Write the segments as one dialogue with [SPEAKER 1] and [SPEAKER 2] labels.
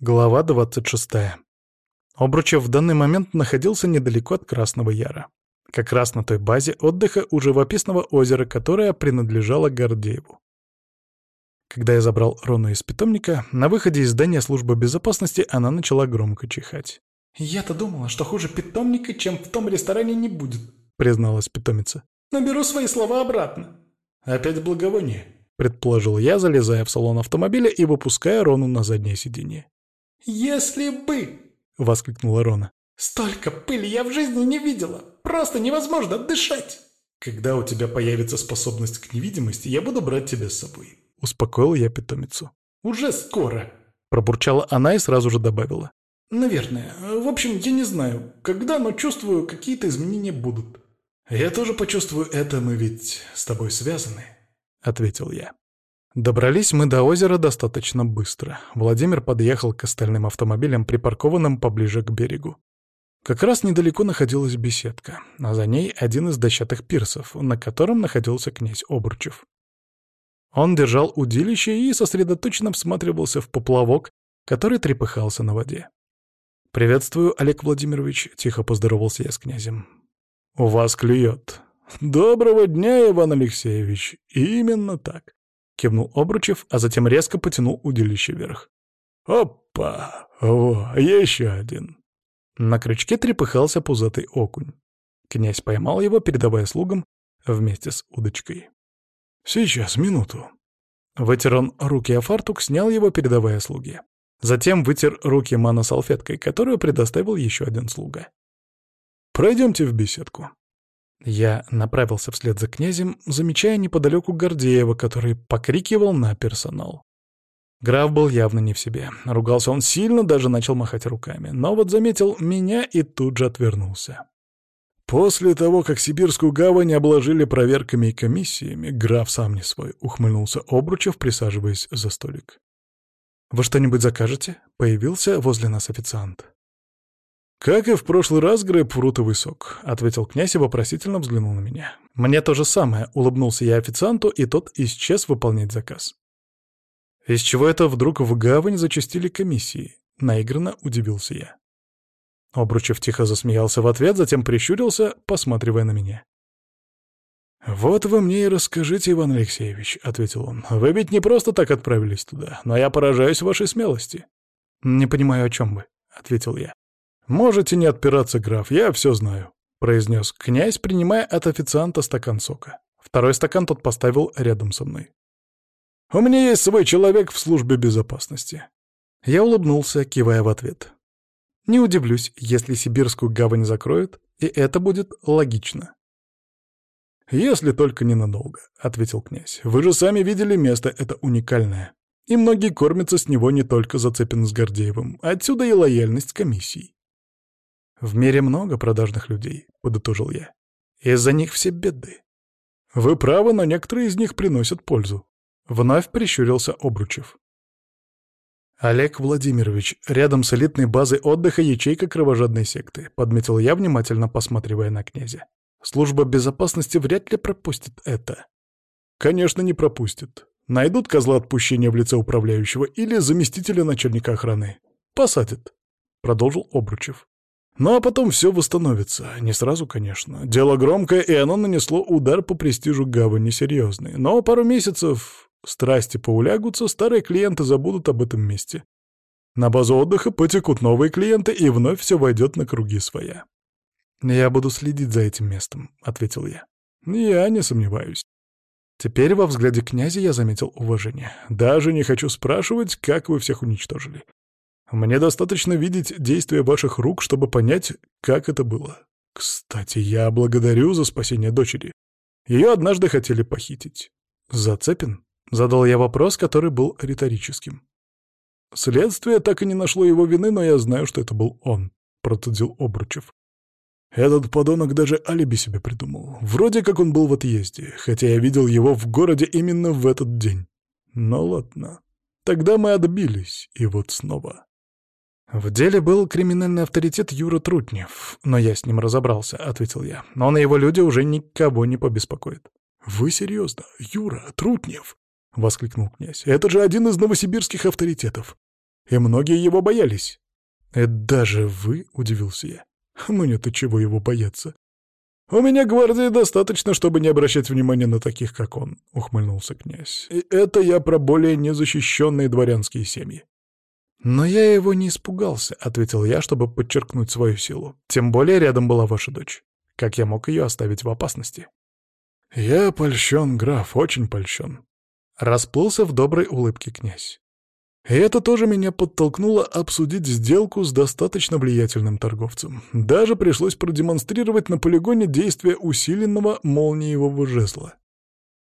[SPEAKER 1] Глава 26. Обручев в данный момент находился недалеко от Красного Яра. Как раз на той базе отдыха у живописного озера, которое принадлежало Гордееву. Когда я забрал Рону из питомника, на выходе из здания службы безопасности она начала громко чихать.
[SPEAKER 2] «Я-то думала, что хуже питомника, чем в том ресторане не будет», —
[SPEAKER 1] призналась питомица.
[SPEAKER 2] «Но беру свои слова обратно».
[SPEAKER 1] «Опять благовоние», — предположил я, залезая в салон автомобиля и выпуская Рону на заднее сиденье.
[SPEAKER 2] «Если бы!»
[SPEAKER 1] — воскликнула Рона.
[SPEAKER 2] «Столько пыли я в жизни не видела! Просто невозможно дышать!»
[SPEAKER 1] «Когда у тебя появится способность к невидимости, я буду брать тебя с собой», — успокоил я питомицу.
[SPEAKER 2] «Уже скоро!»
[SPEAKER 1] — пробурчала она и сразу же добавила.
[SPEAKER 2] «Наверное. В общем, я не знаю, когда, но чувствую, какие-то изменения будут».
[SPEAKER 1] «Я тоже почувствую это, мы ведь с тобой связаны», — ответил я. Добрались мы до озера достаточно быстро. Владимир подъехал к остальным автомобилям, припаркованным поближе к берегу. Как раз недалеко находилась беседка, а за ней один из дощатых пирсов, на котором находился князь Обручев. Он держал удилище и сосредоточенно всматривался в поплавок, который трепыхался на воде. «Приветствую, Олег Владимирович», — тихо поздоровался я с князем. «У вас клюет». «Доброго дня, Иван Алексеевич. Именно так кивнул Обручев, а затем резко потянул удилище вверх. «Опа! О, еще один!» На крючке трепыхался пузатый окунь. Князь поймал его, передавая слугам вместе с удочкой. «Сейчас, минуту». Вытер он руки о фартук, снял его, передавая слуге. Затем вытер руки маносалфеткой, которую предоставил еще один слуга. «Пройдемте в беседку». Я направился вслед за князем, замечая неподалеку Гордеева, который покрикивал на персонал. Граф был явно не в себе. Ругался он сильно, даже начал махать руками. Но вот заметил меня и тут же отвернулся. После того, как Сибирскую гавань обложили проверками и комиссиями, граф сам не свой, ухмыльнулся Обручев, присаживаясь за столик. «Вы что-нибудь закажете?» — появился возле нас официант. «Как и в прошлый раз, грейпфрутовый сок», — ответил князь и вопросительно взглянул на меня. «Мне то же самое», — улыбнулся я официанту, и тот исчез выполнять заказ. «Из чего это вдруг в гавань зачастили комиссии?» — наигранно удивился я. Обручев тихо засмеялся в ответ, затем прищурился, посматривая на меня. «Вот вы мне и расскажите, Иван Алексеевич», — ответил он. «Вы ведь не просто так отправились туда, но я поражаюсь вашей смелости». «Не понимаю, о чем вы», — ответил я. «Можете не отпираться, граф, я все знаю», — произнес князь, принимая от официанта стакан сока. Второй стакан тот поставил рядом со мной. «У меня есть свой человек в службе безопасности». Я улыбнулся, кивая в ответ. «Не удивлюсь, если сибирскую гавань закроют, и это будет логично». «Если только ненадолго», — ответил князь. «Вы же сами видели место, это уникальное. И многие кормятся с него не только зацепен с Гордеевым. Отсюда и лояльность комиссии. «В мире много продажных людей», — подытожил я. «Из-за них все беды». «Вы правы, но некоторые из них приносят пользу», — вновь прищурился Обручев. «Олег Владимирович, рядом с элитной базой отдыха ячейка кровожадной секты», — подметил я, внимательно посматривая на князя. «Служба безопасности вряд ли пропустит это». «Конечно, не пропустит. Найдут козла отпущения в лице управляющего или заместителя начальника охраны. Посадят», — продолжил Обручев. Ну а потом все восстановится. Не сразу, конечно. Дело громкое, и оно нанесло удар по престижу гавани серьезный. Но пару месяцев страсти поулягутся, старые клиенты забудут об этом месте. На базу отдыха потекут новые клиенты, и вновь все войдет на круги своя. «Я буду следить за этим местом», — ответил я. «Я не сомневаюсь». Теперь во взгляде князя я заметил уважение. «Даже не хочу спрашивать, как вы всех уничтожили. Мне достаточно видеть действия ваших рук, чтобы понять, как это было. Кстати, я благодарю за спасение дочери. Ее однажды хотели похитить. Зацепин? Задал я вопрос, который был риторическим. Следствие так и не нашло его вины, но я знаю, что это был он, процедил Обручев. Этот подонок даже алиби себе придумал. Вроде как он был в отъезде, хотя я видел его в городе именно в этот день. Но ладно. Тогда мы отбились, и вот снова. «В деле был криминальный авторитет Юра Трутнев, но я с ним разобрался», — ответил я. «Но на его люди уже никого не побеспокоит». «Вы серьезно? Юра Трутнев?» — воскликнул князь. «Это же один из новосибирских авторитетов. и многие его боялись. «Это даже вы?» — удивился я. «Мне-то чего его бояться?» «У меня гвардии достаточно, чтобы не обращать внимания на таких, как он», — ухмыльнулся князь. «И это я про более незащищенные дворянские семьи». «Но я его не испугался», — ответил я, чтобы подчеркнуть свою силу. «Тем более рядом была ваша дочь. Как я мог ее оставить в опасности?» «Я польщен, граф, очень польщен», — расплылся в доброй улыбке князь. И это тоже меня подтолкнуло обсудить сделку с достаточно влиятельным торговцем. Даже пришлось продемонстрировать на полигоне действие усиленного молниевого жезла.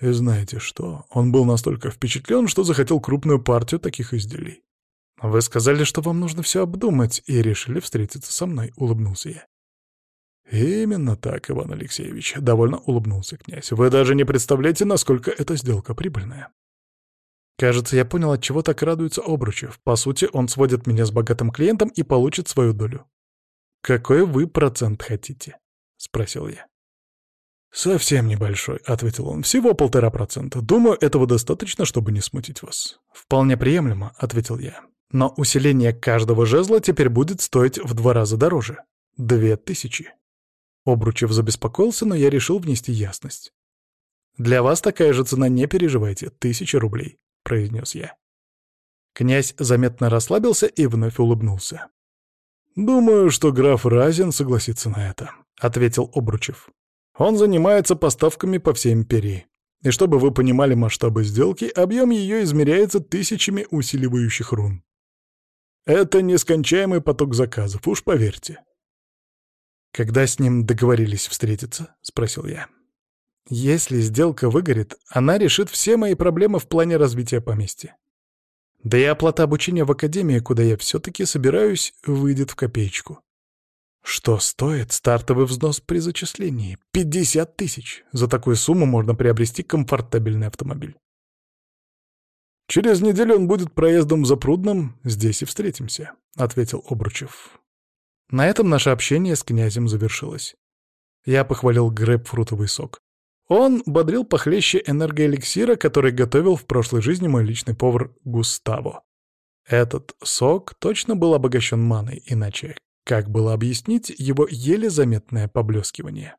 [SPEAKER 1] И знаете что? Он был настолько впечатлен, что захотел крупную партию таких изделий. «Вы сказали, что вам нужно все обдумать, и решили встретиться со мной», — улыбнулся я. «Именно так, Иван Алексеевич», — довольно улыбнулся князь. «Вы даже не представляете, насколько эта сделка прибыльная». Кажется, я понял, от чего так радуется Обручев. По сути, он сводит меня с богатым клиентом и получит свою долю. «Какой вы процент хотите?» — спросил я. «Совсем небольшой», — ответил он. «Всего полтора процента. Думаю, этого достаточно, чтобы не смутить вас». «Вполне приемлемо», — ответил я. «Но усиление каждого жезла теперь будет стоить в два раза дороже. Две тысячи». Обручев забеспокоился, но я решил внести ясность. «Для вас такая же цена, не переживайте, тысяча рублей. — произнес я. Князь заметно расслабился и вновь улыбнулся. «Думаю, что граф Разин согласится на это», — ответил Обручев. «Он занимается поставками по всей империи. И чтобы вы понимали масштабы сделки, объем ее измеряется тысячами усиливающих рун. Это нескончаемый поток заказов, уж поверьте». «Когда с ним договорились встретиться?» — спросил я. Если сделка выгорит, она решит все мои проблемы в плане развития поместья. Да и оплата обучения в академии, куда я все-таки собираюсь, выйдет в копеечку. Что стоит стартовый взнос при зачислении? 50 тысяч. За такую сумму можно приобрести комфортабельный автомобиль. «Через неделю он будет проездом за Прудным, здесь и встретимся», — ответил Обручев. На этом наше общение с князем завершилось. Я похвалил грейпфрутовый сок. Он бодрил похлеще энергоэликсира, который готовил в прошлой жизни мой личный повар Густаво. Этот сок точно был обогащен маной, иначе как было объяснить его еле заметное поблескивание?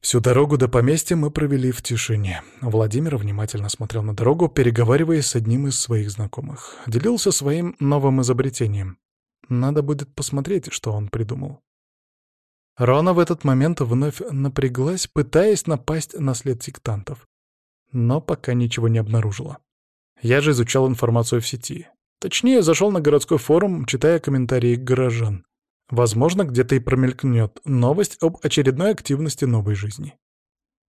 [SPEAKER 1] Всю дорогу до поместья мы провели в тишине. Владимир внимательно смотрел на дорогу, переговариваясь с одним из своих знакомых. Делился своим новым изобретением. Надо будет посмотреть, что он придумал. Рона в этот момент вновь напряглась, пытаясь напасть на след сектантов. Но пока ничего не обнаружила. Я же изучал информацию в сети. Точнее, зашел на городской форум, читая комментарии горожан. Возможно, где-то и промелькнет новость об очередной активности новой жизни.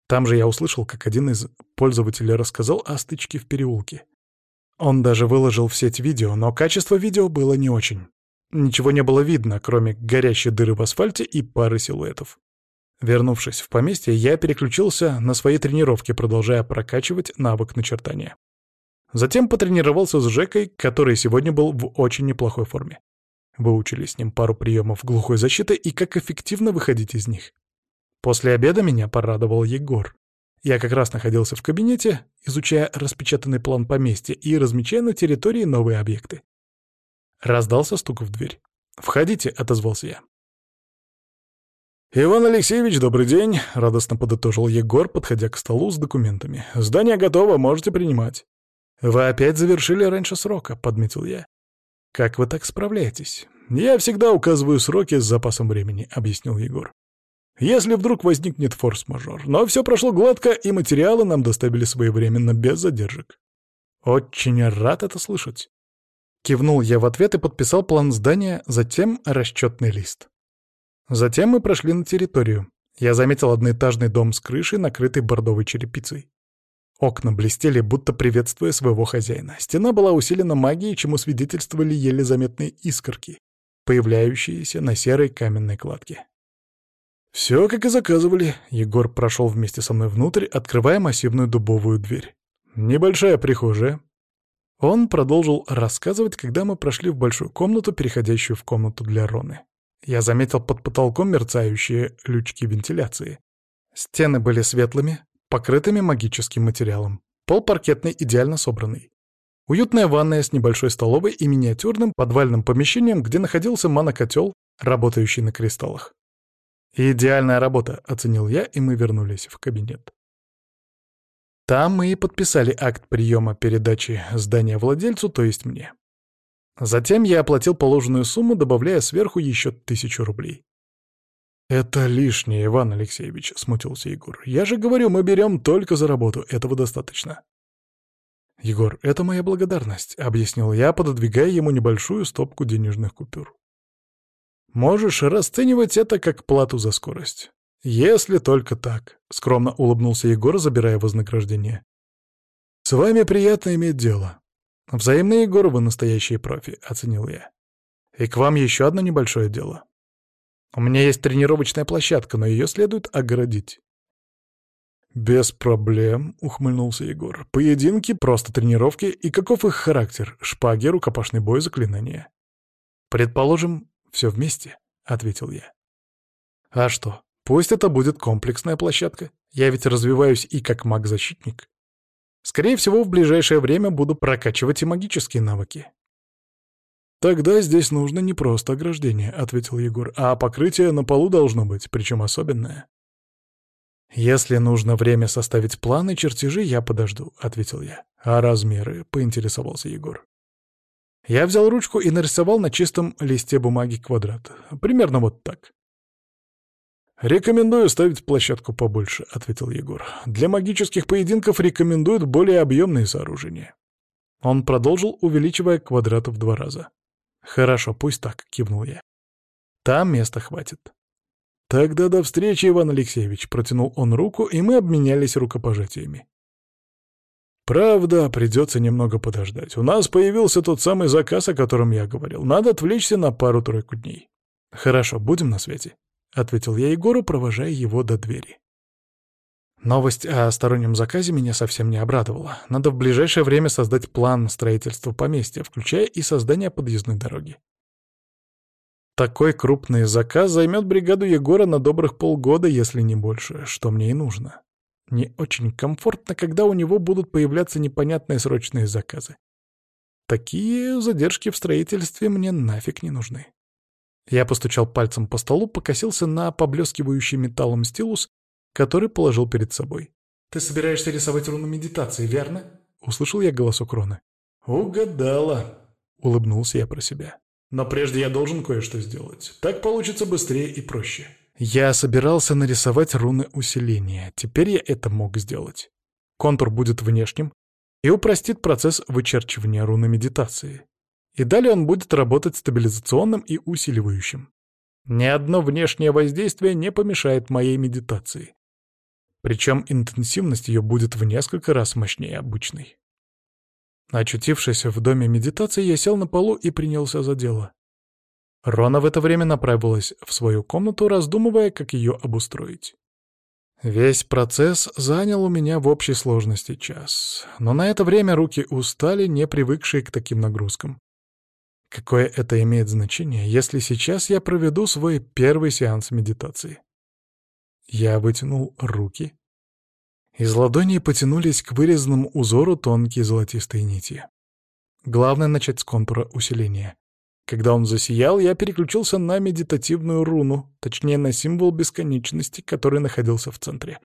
[SPEAKER 1] Там же я услышал, как один из пользователей рассказал о стычке в переулке. Он даже выложил в сеть видео, но качество видео было не очень. Ничего не было видно, кроме горящей дыры в асфальте и пары силуэтов. Вернувшись в поместье, я переключился на свои тренировки, продолжая прокачивать навык начертания. Затем потренировался с Жекой, который сегодня был в очень неплохой форме. Выучили с ним пару приемов глухой защиты и как эффективно выходить из них. После обеда меня порадовал Егор. Я как раз находился в кабинете, изучая распечатанный план поместья и размечая на территории новые объекты. Раздался стук в дверь. «Входите», — отозвался я.
[SPEAKER 2] «Иван Алексеевич, добрый день», — радостно подытожил Егор, подходя к столу с документами. «Здание готово, можете принимать».
[SPEAKER 1] «Вы опять завершили раньше срока», — подметил я. «Как вы так справляетесь?»
[SPEAKER 2] «Я всегда указываю сроки с запасом времени», — объяснил Егор. «Если вдруг возникнет форс-мажор. Но все прошло гладко, и материалы нам доставили своевременно, без задержек».
[SPEAKER 1] «Очень рад это слышать». Кивнул я в ответ и подписал план здания, затем расчетный лист. Затем мы прошли на территорию. Я заметил одноэтажный дом с крышей, накрытый бордовой черепицей. Окна блестели, будто приветствуя своего хозяина. Стена была усилена магией, чему свидетельствовали еле заметные искорки, появляющиеся на серой каменной кладке.
[SPEAKER 2] «Все, как и заказывали», — Егор прошел вместе со мной внутрь, открывая массивную дубовую дверь. «Небольшая прихожая,
[SPEAKER 1] он продолжил рассказывать, когда мы прошли в большую комнату, переходящую в комнату для Роны. Я заметил под потолком мерцающие лючки вентиляции. Стены были светлыми, покрытыми магическим материалом. Пол паркетный, идеально собранный. Уютная ванная с небольшой столовой и миниатюрным подвальным помещением, где находился монокотел, работающий на кристаллах. «Идеальная работа», — оценил я, и мы вернулись в кабинет. Там мы и подписали акт приема передачи здания владельцу, то есть мне. Затем я оплатил положенную сумму, добавляя сверху еще тысячу рублей. «Это лишнее, Иван Алексеевич», — смутился Егор. «Я же говорю, мы берем только за работу, этого достаточно». «Егор, это моя благодарность», — объяснил я, пододвигая ему небольшую стопку денежных купюр. «Можешь расценивать это как плату за скорость. «Если только так», — скромно улыбнулся Егор, забирая вознаграждение. «С вами приятно иметь дело. Взаимно, Егор, вы настоящие профи», — оценил я. «И к вам еще одно небольшое дело. У меня есть тренировочная площадка, но ее следует огородить». «Без проблем», — ухмыльнулся Егор. «Поединки, просто тренировки. И каков их характер? Шпаги, рукопашный бой, заклинания?» «Предположим, все вместе», — ответил я. «А что, Пусть это будет комплексная площадка. Я ведь развиваюсь и как маг-защитник. Скорее всего, в ближайшее время буду прокачивать и магические навыки. «Тогда здесь нужно не просто ограждение», — ответил Егор, «а покрытие на полу должно быть, причем особенное». «Если нужно время составить планы, чертежи, я подожду», — ответил я. «А размеры?» — поинтересовался Егор. Я взял ручку и нарисовал на чистом листе бумаги квадрат. Примерно вот так. «Рекомендую ставить площадку побольше», — ответил Егор. «Для магических поединков рекомендуют более объемные сооружения». Он продолжил, увеличивая квадрат в два раза. «Хорошо, пусть так», — кивнул я. «Там места хватит». «Тогда до встречи, Иван Алексеевич», — протянул он руку, и мы обменялись рукопожатиями. «Правда, придется немного подождать. У нас появился тот самый заказ, о котором я говорил. Надо отвлечься на пару-тройку дней». «Хорошо, будем на связи». — ответил я Егору, провожая его до двери. Новость о стороннем заказе меня совсем не обрадовала. Надо в ближайшее время создать план строительства поместья, включая и создание подъездной дороги. Такой крупный заказ займет бригаду Егора на добрых полгода, если не больше, что мне и нужно. Не очень комфортно, когда у него будут появляться непонятные срочные заказы. Такие задержки в строительстве мне нафиг не нужны. Я постучал пальцем по столу, покосился на поблескивающий металлом стилус, который положил перед собой. «Ты собираешься рисовать руну медитации, верно?» — услышал я голосок Роны. «Угадала», — улыбнулся я про себя. «Но прежде я должен кое-что сделать. Так получится быстрее и проще». Я собирался нарисовать руны усиления. Теперь я это мог сделать. Контур будет внешним и упростит процесс вычерчивания руны медитации и далее он будет работать стабилизационным и усиливающим. Ни одно внешнее воздействие не помешает моей медитации. Причем интенсивность ее будет в несколько раз мощнее обычной. Очутившись в доме медитации, я сел на полу и принялся за дело. Рона в это время направилась в свою комнату, раздумывая, как ее обустроить. Весь процесс занял у меня в общей сложности час, но на это время руки устали, не привыкшие к таким нагрузкам. Какое это имеет значение, если сейчас я проведу свой первый сеанс медитации? Я вытянул руки. Из ладоней потянулись к вырезанному узору тонкие золотистые нити. Главное начать с контура усиления. Когда он засиял, я переключился на медитативную руну, точнее на символ бесконечности, который находился в центре.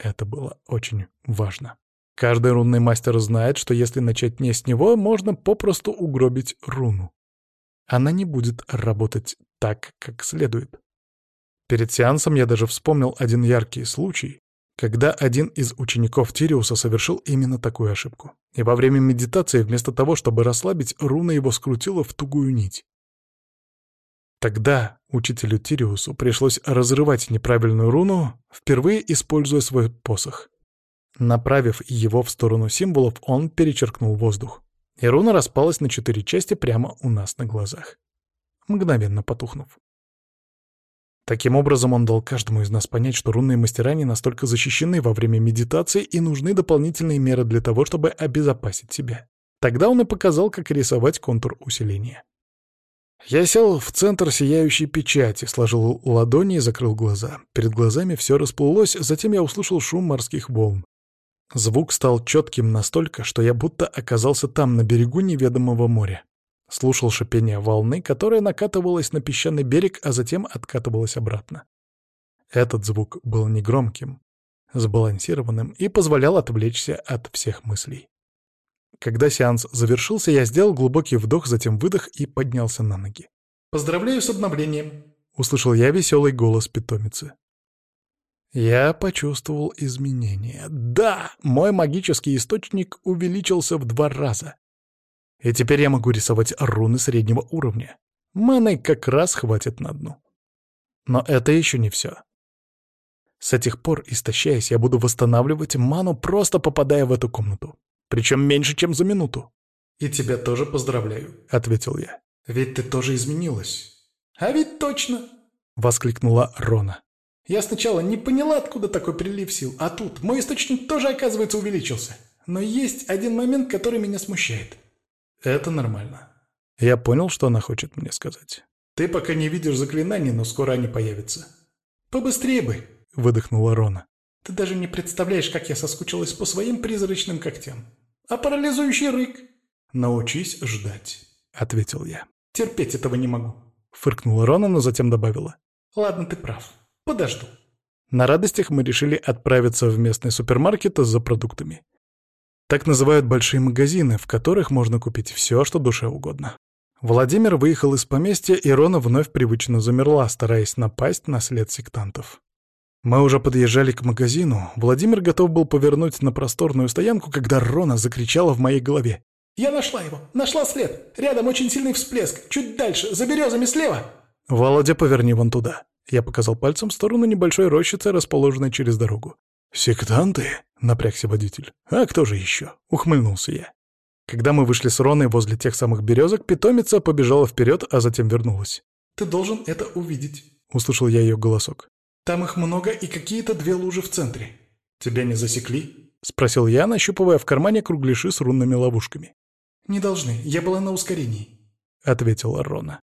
[SPEAKER 1] Это было очень важно. Каждый рунный мастер знает, что если начать не с него, можно попросту угробить руну. Она не будет работать так, как следует. Перед сеансом я даже вспомнил один яркий случай, когда один из учеников Тириуса совершил именно такую ошибку. И во время медитации, вместо того, чтобы расслабить, руна его скрутила в тугую нить. Тогда учителю Тириусу пришлось разрывать неправильную руну, впервые используя свой посох. Направив его в сторону символов, он перечеркнул воздух. И руна распалась на четыре части прямо у нас на глазах, мгновенно потухнув. Таким образом, он дал каждому из нас понять, что рунные мастера не настолько защищены во время медитации и нужны дополнительные меры для того, чтобы обезопасить себя. Тогда он и показал, как рисовать контур усиления. Я сел в центр сияющей печати, сложил ладони и закрыл глаза. Перед глазами все расплылось, затем я услышал шум морских волн. Звук стал четким настолько, что я будто оказался там, на берегу неведомого моря. Слушал шипение волны, которая накатывалась на песчаный берег, а затем откатывалась обратно. Этот звук был негромким, сбалансированным и позволял отвлечься от всех мыслей. Когда сеанс завершился, я сделал глубокий вдох, затем выдох и поднялся на ноги. «Поздравляю с обновлением!» — услышал я веселый голос питомицы. Я почувствовал изменения. Да, мой магический источник увеличился в два раза. И теперь я могу рисовать руны среднего уровня. Маны как раз хватит на дну. Но это еще не все. С этих пор, истощаясь, я буду восстанавливать ману, просто попадая в эту комнату. Причем меньше, чем за минуту. «И тебя тоже поздравляю», — ответил я. «Ведь ты тоже изменилась». «А ведь точно!» — воскликнула Рона. Я сначала не поняла, откуда такой прилив сил, а тут мой источник тоже, оказывается, увеличился. Но есть один момент, который меня смущает. Это нормально. Я понял, что она хочет мне сказать. Ты пока не видишь заклинаний, но скоро они появятся. Побыстрее бы, выдохнула Рона. Ты даже не представляешь, как я соскучилась по своим призрачным когтям. А парализующий рык? Научись ждать, ответил я. Терпеть этого не могу. Фыркнула Рона, но затем добавила. Ладно, ты прав. Подожду. На радостях мы решили отправиться в местный супермаркет за продуктами. Так называют большие магазины, в которых можно купить все, что душе угодно. Владимир выехал из поместья, и Рона вновь привычно замерла, стараясь напасть на след сектантов. Мы уже подъезжали к магазину. Владимир готов был повернуть на просторную стоянку, когда Рона закричала в моей голове. «Я нашла его! Нашла след! Рядом очень сильный всплеск! Чуть дальше, за березами слева!» «Володя, поверни вон туда!» Я показал пальцем в сторону небольшой рощицы, расположенной через дорогу. «Сектанты?» — напрягся водитель. «А кто же еще?» — ухмыльнулся я. Когда мы вышли с Роной возле тех самых березок, питомица побежала вперед, а затем вернулась. «Ты должен это увидеть», — услышал я ее голосок. «Там их много и какие-то две лужи в центре. Тебя не засекли?» — спросил я, нащупывая в кармане кругляши с рунными ловушками. «Не должны, я была на ускорении», — ответила Рона.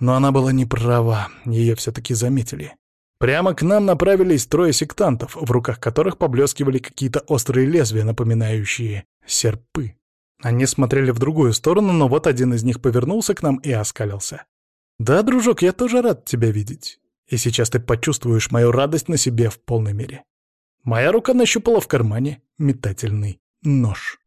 [SPEAKER 1] Но она была не права, ее все-таки заметили. Прямо к нам направились трое сектантов, в руках которых поблескивали какие-то острые лезвия, напоминающие серпы. Они смотрели в другую сторону, но вот один из них повернулся к нам и оскалился. «Да, дружок, я тоже рад тебя видеть. И сейчас ты почувствуешь мою радость на себе в полной мере». Моя рука нащупала в кармане метательный нож.